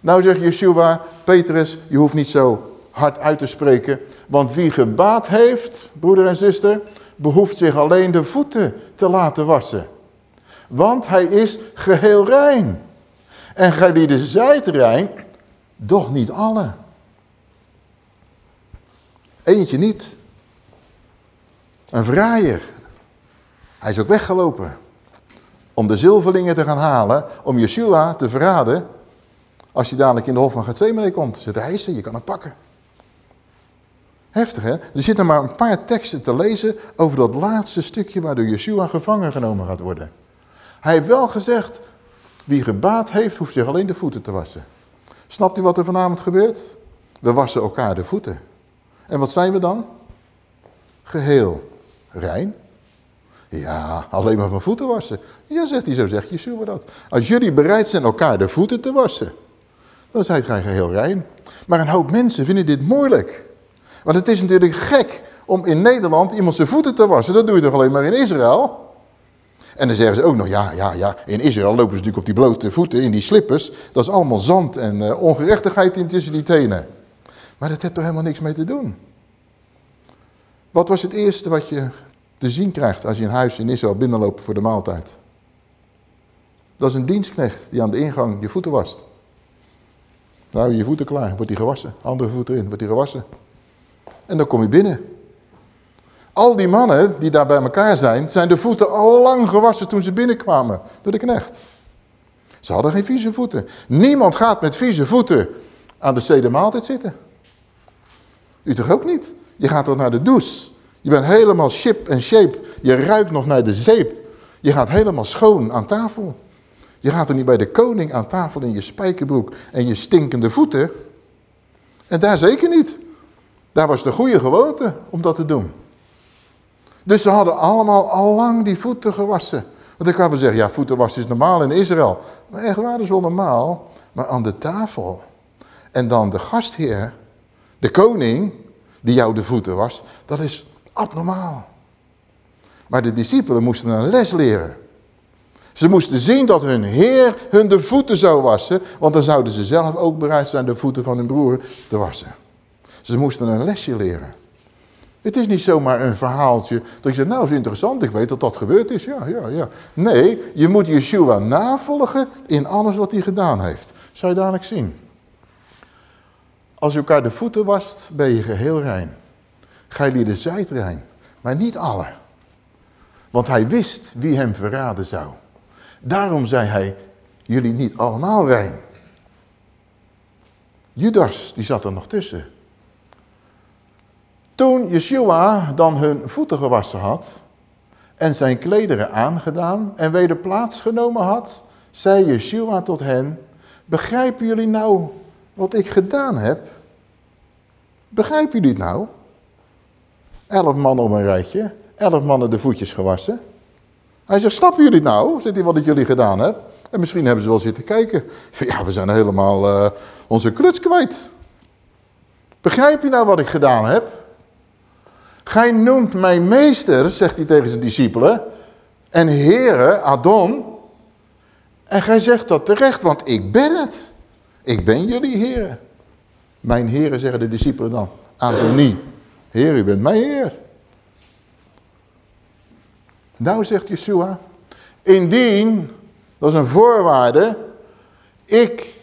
Nou zegt Yeshua, Petrus, je hoeft niet zo hard uit te spreken. Want wie gebaat heeft, broeder en zuster, behoeft zich alleen de voeten te laten wassen. Want hij is geheel rein. En gij die zijt rein, doch niet alle. Eentje niet. Een vraaier. Hij is ook weggelopen. Om de zilverlingen te gaan halen. Om Yeshua te verraden. Als je dadelijk in de hof van Gethsemane komt. Zit hij je kan hem pakken. Heftig hè? Er zitten maar een paar teksten te lezen over dat laatste stukje waar door Yeshua gevangen genomen gaat worden. Hij heeft wel gezegd, wie gebaat heeft, hoeft zich alleen de voeten te wassen. Snapt u wat er vanavond gebeurt? We wassen elkaar de voeten. En wat zijn we dan? Geheel rein. Ja, alleen maar van voeten wassen. Ja, zegt hij, zo zegt Yeshua dat. Als jullie bereid zijn elkaar de voeten te wassen, dan zijn gij geheel rein. Maar een hoop mensen vinden dit moeilijk. Want het is natuurlijk gek om in Nederland iemand zijn voeten te wassen. Dat doe je toch alleen maar in Israël? En dan zeggen ze ook nog, ja, ja, ja, in Israël lopen ze natuurlijk op die blote voeten, in die slippers. Dat is allemaal zand en uh, ongerechtigheid in tussen die tenen. Maar dat heeft er helemaal niks mee te doen. Wat was het eerste wat je te zien krijgt als je een huis in Israël binnenloopt voor de maaltijd? Dat is een dienstknecht die aan de ingang je voeten wast. Nou, je voeten klaar, wordt die gewassen. Andere voeten in, wordt die gewassen. En dan kom je binnen. Al die mannen die daar bij elkaar zijn, zijn de voeten al lang gewassen toen ze binnenkwamen door de knecht. Ze hadden geen vieze voeten. Niemand gaat met vieze voeten aan de zede maaltijd zitten. U toch ook niet? Je gaat toch naar de douche. Je bent helemaal ship en shape. Je ruikt nog naar de zeep. Je gaat helemaal schoon aan tafel. Je gaat er niet bij de koning aan tafel in je spijkerbroek en je stinkende voeten. En daar zeker niet. Daar was de goede gewoonte om dat te doen. Dus ze hadden allemaal al lang die voeten gewassen. Want dan kan we zeggen, ja, voeten wassen is normaal in Israël. Maar echt waar, dat is wel normaal. Maar aan de tafel. En dan de gastheer, de koning, die jou de voeten was, dat is abnormaal. Maar de discipelen moesten een les leren. Ze moesten zien dat hun Heer hun de voeten zou wassen, want dan zouden ze zelf ook bereid zijn de voeten van hun broer te wassen. Ze moesten een lesje leren. Het is niet zomaar een verhaaltje dat je zegt, nou is interessant, ik weet dat dat gebeurd is. Ja, ja, ja. Nee, je moet Yeshua navolgen in alles wat hij gedaan heeft. Zou je dadelijk zien. Als je elkaar de voeten wast, ben je geheel rein. Gij zijt rein, maar niet alle. Want hij wist wie hem verraden zou. Daarom zei hij, jullie niet allemaal rein. Judas, die zat er nog tussen. Toen Yeshua dan hun voeten gewassen had en zijn klederen aangedaan en weder plaatsgenomen had, zei Yeshua tot hen, begrijpen jullie nou wat ik gedaan heb? Begrijpen jullie het nou? Elf mannen om een rijtje, elf mannen de voetjes gewassen. Hij zegt, snappen jullie het nou, zit hij wat ik jullie gedaan heb? En misschien hebben ze wel zitten kijken. [LAUGHS] Ja, we zijn helemaal uh, onze kluts kwijt. Begrijp je nou wat ik gedaan heb? Gij noemt mij meester, zegt hij tegen zijn discipelen, en heren, Adon. En gij zegt dat terecht, want ik ben het. Ik ben jullie heren. Mijn heren, zeggen de discipelen dan. Adonie. Heer, u bent mijn heer. Nou, zegt Yeshua, indien, dat is een voorwaarde, ik,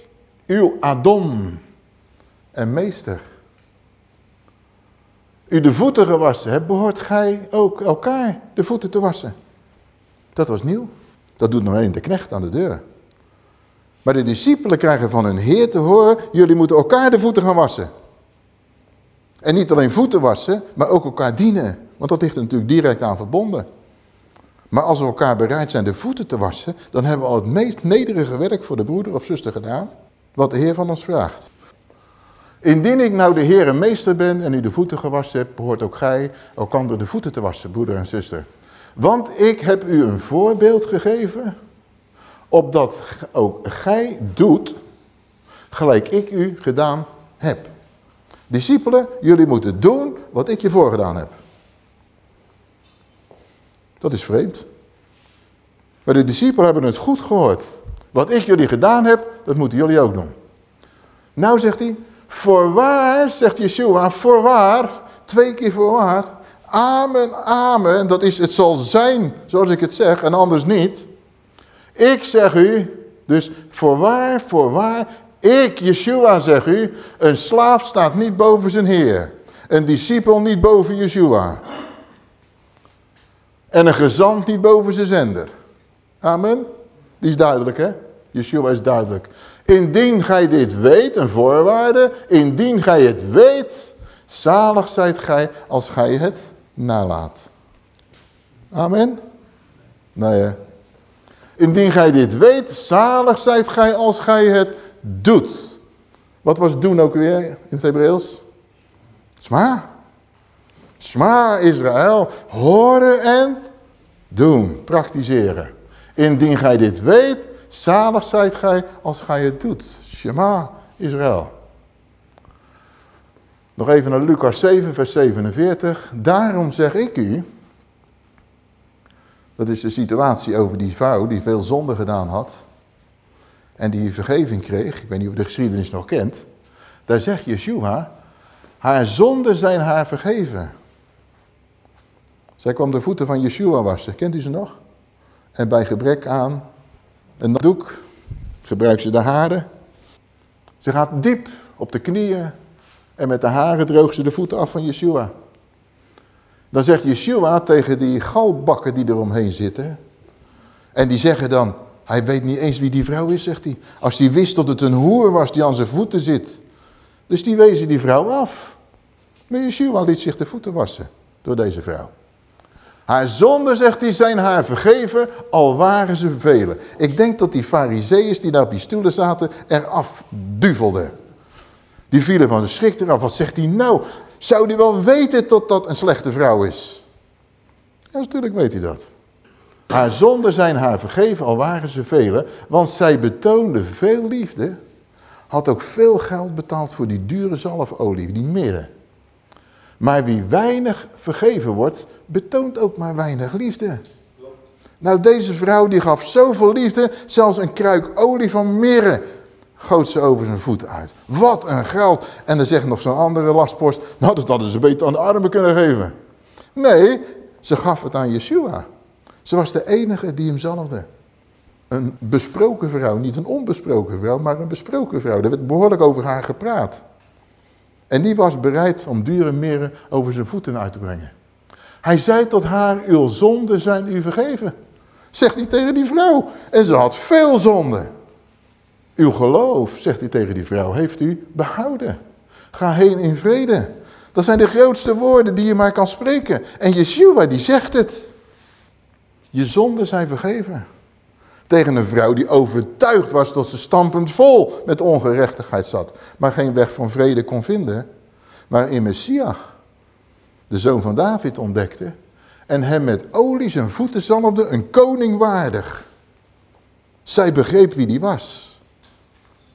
uw Adon en meester, u de voeten gewassen hebt, behoort gij ook elkaar de voeten te wassen. Dat was nieuw. Dat doet nog alleen de knecht aan de deur. Maar de discipelen krijgen van hun Heer te horen, jullie moeten elkaar de voeten gaan wassen. En niet alleen voeten wassen, maar ook elkaar dienen. Want dat ligt er natuurlijk direct aan verbonden. Maar als we elkaar bereid zijn de voeten te wassen, dan hebben we al het meest nederige werk voor de broeder of zuster gedaan, wat de Heer van ons vraagt. Indien ik nou de Heer en meester ben en u de voeten gewassen hebt, behoort ook gij elkander de voeten te wassen, broeder en zuster. Want ik heb u een voorbeeld gegeven, opdat ook gij doet, gelijk ik u gedaan heb. Discipelen, jullie moeten doen wat ik je voorgedaan heb. Dat is vreemd. Maar de discipelen hebben het goed gehoord. Wat ik jullie gedaan heb, dat moeten jullie ook doen. Nou zegt hij, voorwaar, zegt Yeshua, voorwaar, twee keer voorwaar. Amen, amen, dat is het zal zijn zoals ik het zeg en anders niet. Ik zeg u, dus voorwaar, voorwaar, ik, Yeshua, zeg u, een slaaf staat niet boven zijn heer. Een discipel niet boven Yeshua. En een gezant niet boven zijn zender. Amen. Die is duidelijk, hè? Yeshua is duidelijk. Indien gij dit weet, een voorwaarde, indien gij het weet, zalig zijt gij als gij het nalaat. Amen. Nee, Indien gij dit weet, zalig zijt gij als gij het doet. Wat was doen ook weer in het Hebreeuws? Sma. Sma Israël. Horen en doen. Praktiseren. Indien gij dit weet, zalig zijt gij als gij het doet. Shema Israël. Nog even naar Lucas 7, vers 47. Daarom zeg ik u, dat is de situatie over die vrouw die veel zonde gedaan had en die vergeving kreeg, ik weet niet of je de geschiedenis nog kent, daar zegt Yeshua, haar zonden zijn haar vergeven. Zij kwam de voeten van Yeshua wassen, kent u ze nog? En bij gebrek aan een doek gebruikt ze de haren. Ze gaat diep op de knieën en met de haren droogt ze de voeten af van Yeshua. Dan zegt Yeshua tegen die galbakken die eromheen zitten. En die zeggen dan, hij weet niet eens wie die vrouw is, zegt hij. Als hij wist dat het een hoer was die aan zijn voeten zit. Dus die wezen die vrouw af. Maar Yeshua liet zich de voeten wassen door deze vrouw. Haar zonden, zegt hij, zijn haar vergeven, al waren ze velen. Ik denk dat die fariseeërs die daar op die stoelen zaten, eraf duvelden. Die vielen van zijn schrik eraf. Wat zegt hij nou? Zou hij wel weten dat dat een slechte vrouw is? Ja, natuurlijk weet hij dat. Haar zonden zijn haar vergeven, al waren ze velen, want zij betoonde veel liefde. Had ook veel geld betaald voor die dure zalfolie, die mirre. Maar wie weinig vergeven wordt, betoont ook maar weinig liefde. Nou, deze vrouw die gaf zoveel liefde, zelfs een kruik olie van mirre goot ze over zijn voeten uit. Wat een geld. En dan zegt nog zo'n andere lastpost, nou dat hadden ze beter aan de armen kunnen geven. Nee, ze gaf het aan Yeshua. Ze was de enige die hem zalfde. Een besproken vrouw, niet een onbesproken vrouw, maar een besproken vrouw. Er werd behoorlijk over haar gepraat. En die was bereid om dure meren over zijn voeten uit te brengen. Hij zei tot haar, uw zonden zijn u vergeven. Zegt hij tegen die vrouw. En ze had veel zonden. Uw geloof, zegt hij tegen die vrouw, heeft u behouden. Ga heen in vrede. Dat zijn de grootste woorden die je maar kan spreken. En Yeshua die zegt het. Je zonden zijn vergeven. Tegen een vrouw die overtuigd was dat ze stampend vol met ongerechtigheid zat. Maar geen weg van vrede kon vinden. Maar in Messias, de zoon van David, ontdekte. En hem met olie zijn voeten zalfde, een koning waardig. Zij begreep wie die was.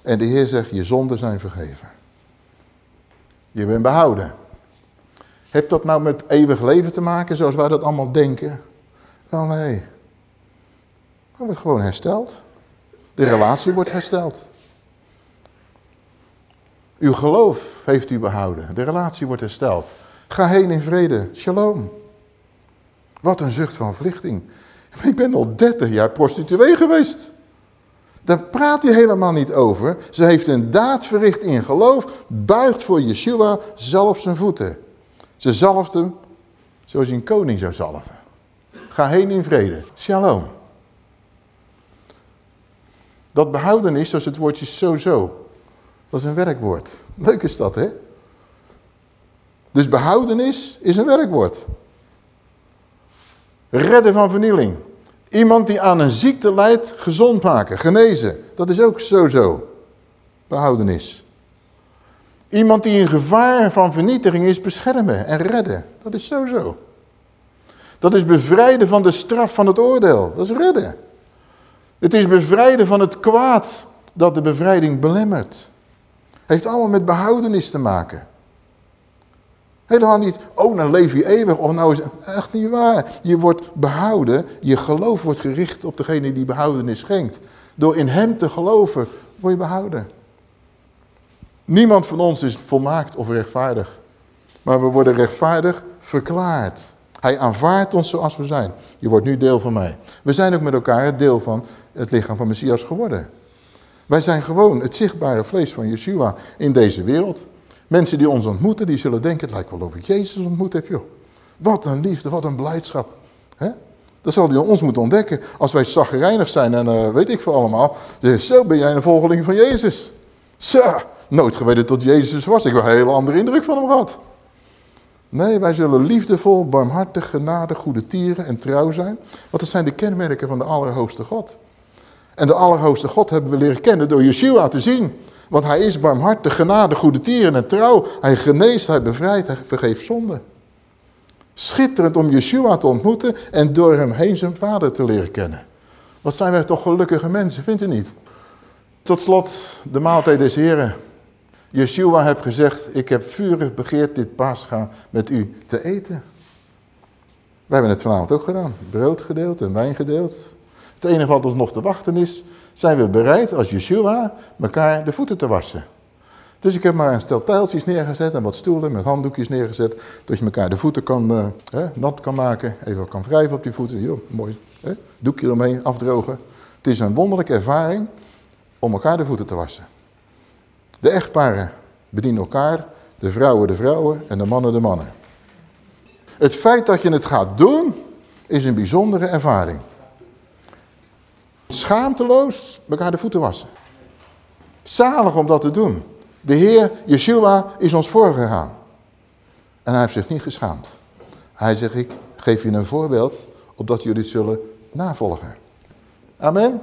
En de Heer zegt, je zonden zijn vergeven. Je bent behouden. Heeft dat nou met eeuwig leven te maken, zoals wij dat allemaal denken? Wel nee. Het wordt gewoon hersteld. De relatie wordt hersteld. Uw geloof heeft u behouden. De relatie wordt hersteld. Ga heen in vrede. Shalom. Wat een zucht van verlichting. Ik ben al 30 jaar prostituee geweest. Daar praat hij helemaal niet over. Ze heeft een daad verricht in geloof, buigt voor Yeshua zelf zijn voeten. Ze zalft hem zoals een koning zou zalven. Ga heen in vrede. Shalom. Dat behoudenis, dat is het woordje sowieso. Dat is een werkwoord. Leuk is dat, hè? Dus behoudenis is een werkwoord. Redden van vernieling. Iemand die aan een ziekte lijdt, gezond maken, genezen. Dat is ook sowieso. Behoudenis. Iemand die in gevaar van vernietiging is, beschermen en redden. Dat is sowieso. Dat is bevrijden van de straf van het oordeel. Dat is redden. Het is bevrijden van het kwaad dat de bevrijding belemmert. Heeft allemaal met behoudenis te maken. Helemaal niet, oh dan leef je eeuwig. Of nou is echt niet waar. Je wordt behouden, je geloof wordt gericht op degene die behoudenis schenkt. Door in hem te geloven, word je behouden. Niemand van ons is volmaakt of rechtvaardig. Maar we worden rechtvaardig verklaard. Hij aanvaardt ons zoals we zijn. Je wordt nu deel van mij. We zijn ook met elkaar het deel van het lichaam van Messias geworden. Wij zijn gewoon het zichtbare vlees van Yeshua in deze wereld. Mensen die ons ontmoeten, die zullen denken, het lijkt wel of ik Jezus ontmoet heb, joh. Wat een liefde, wat een blijdschap. Dat zal hij ons moeten ontdekken. Als wij zaggerijnig zijn en uh, weet ik veel allemaal. Zo ben jij een volgeling van Jezus. Zo, nooit geweten dat Jezus was. Ik heb een hele andere indruk van hem gehad. Nee, wij zullen liefdevol, barmhartig, genade, goede tieren en trouw zijn. Want dat zijn de kenmerken van de Allerhoogste God. En de Allerhoogste God hebben we leren kennen door Yeshua te zien. Want hij is barmhartig, genade, goede tieren en trouw. Hij geneest, hij bevrijdt, hij vergeeft zonde. Schitterend om Yeshua te ontmoeten en door hem heen zijn vader te leren kennen. Wat zijn wij toch gelukkige mensen, vindt u niet? Tot slot de maaltijd des Heren. Yeshua heeft gezegd, ik heb vurig begeerd dit paascha met u te eten. We hebben het vanavond ook gedaan. Brood gedeeld en wijn gedeeld. Het enige wat ons nog te wachten is, zijn we bereid als Yeshua elkaar de voeten te wassen. Dus ik heb maar een stel tijltjes neergezet en wat stoelen met handdoekjes neergezet. Dat je elkaar de voeten kan, hè, nat kan maken, even kan wrijven op die voeten. Yo, mooi, hè? doekje eromheen, afdrogen. Het is een wonderlijke ervaring om elkaar de voeten te wassen. De echtparen bedienen elkaar, de vrouwen de vrouwen en de mannen de mannen. Het feit dat je het gaat doen, is een bijzondere ervaring. Schaamteloos elkaar de voeten wassen. Zalig om dat te doen. De Heer, Yeshua, is ons voorgegaan. En hij heeft zich niet geschaamd. Hij zegt, ik geef je een voorbeeld, opdat jullie zullen navolgen. Amen.